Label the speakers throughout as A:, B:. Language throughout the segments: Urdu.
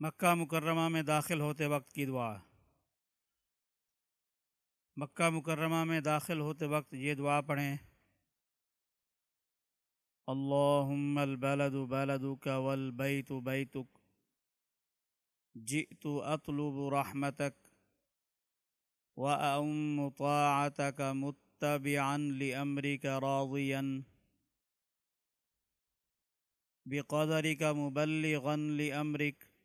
A: مکہ مکرمہ میں داخل ہوتے وقت کی دعا۔ مکہ مکرمہ میں داخل ہوتے وقت یہ دعا پڑھیں۔ اللہم البلد بلدک والبیت بیتک۔ جئت اطلب رحمتک۔ وأم طاعتك متبعا لأمرك راضيا بقدرك مبلغا لأمرك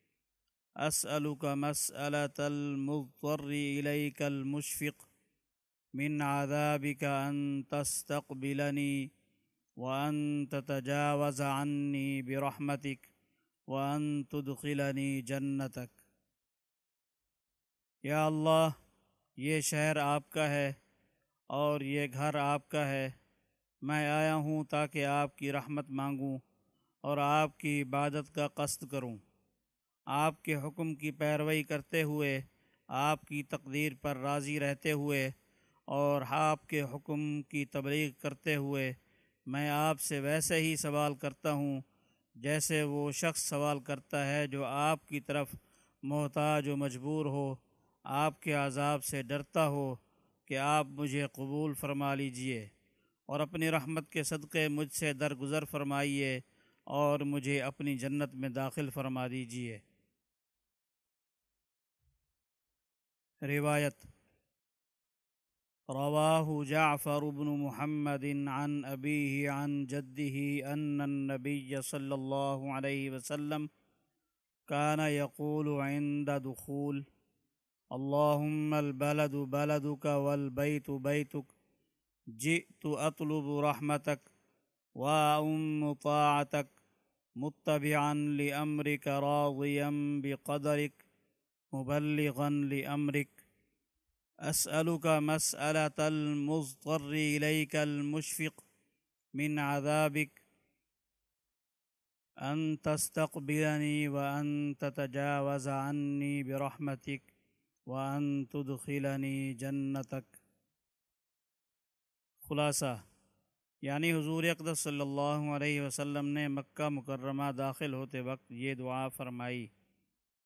A: أسألك مسألة المضطر إليك المشفق من عذابك أن تستقبلني وأن تتجاوز عني برحمتك وأن تدخلني جنتك۔ یا اللہ، یہ شہر آپ کا ہے اور یہ گھر آپ کا ہے۔ میں آیا ہوں تاکہ آپ کی رحمت مانگوں اور آپ کی عبادت کا قصد کروں۔ آپ کے حکم کی پیروی کرتے ہوئے، آپ کی تقدیر پر راضی رہتے ہوئے اور آپ کے حکم کی تبلیغ کرتے ہوئے، میں آپ سے ویسے ہی سوال کرتا ہوں جیسے وہ شخص سوال کرتا ہے جو آپ کی طرف محتاج و مجبور ہو، آپ کے عذاب سے ڈرتا ہو کہ آپ مجھے قبول فرما لیجیے اور اپنی رحمت کے صدقے مجھ سے درگزر فرمائیے اور مجھے اپنی جنت میں داخل فرما دیجیے۔ روایت۔ رواه جعفر بن محمد عن أبيه عن جده أن النبي صلى الله عليه وسلم كان يقول عند دخول اللهم البلد بلدك والبيت بيتك جئت أطلب رحمتك وأم طاعتك متبعا لأمرك راضيا بقدرك مبلغا لأمرك. أسألك مسألة المضطر إليك المشفق من عذابك. أن تستقبلني وأن تتجاوز عني برحمتك وأن تدخلني جنتك. خلاصہ یعنی حضور اقدس صلی اللہ علیہ وسلم نے مکہ مکرمہ داخل ہوتے وقت یہ دعا فرمائی۔